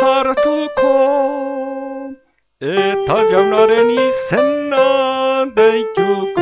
plazaratuko Eta jaunaren izena deituko